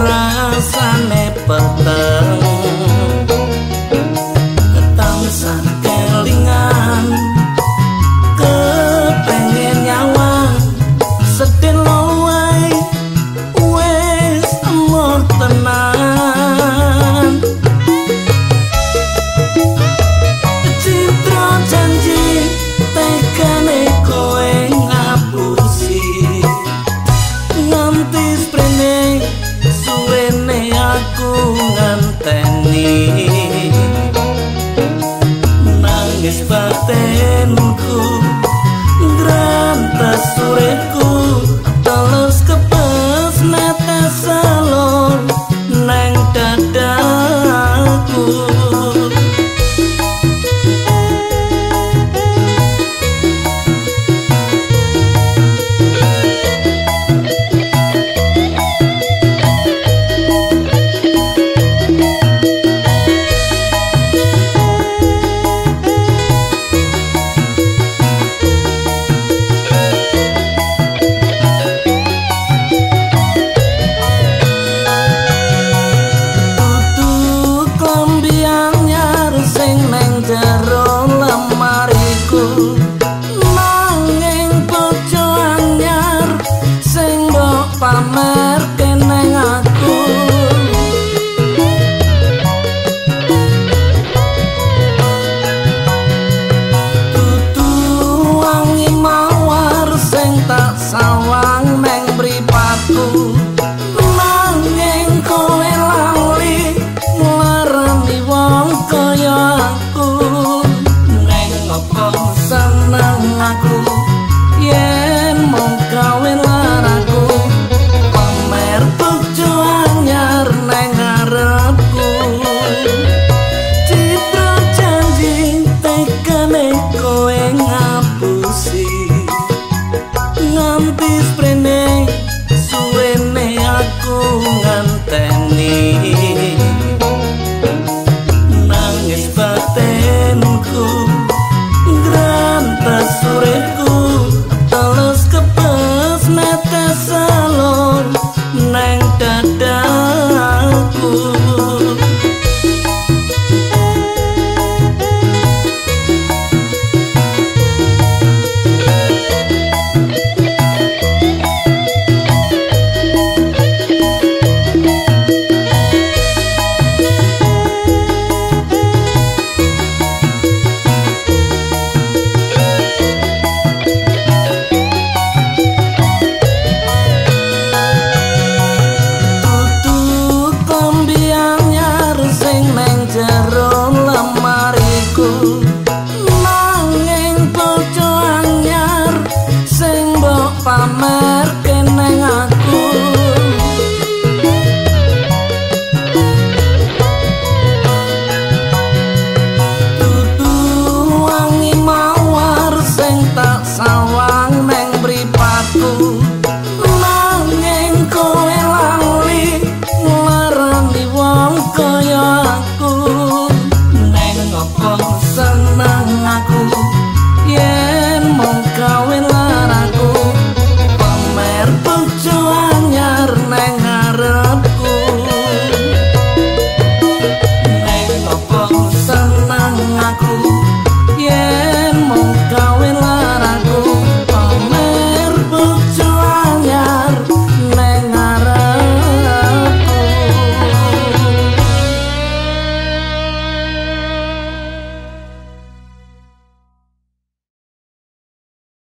rasane peteng sing neng jero lemariku nanging pojok anyar sing mbok pamer.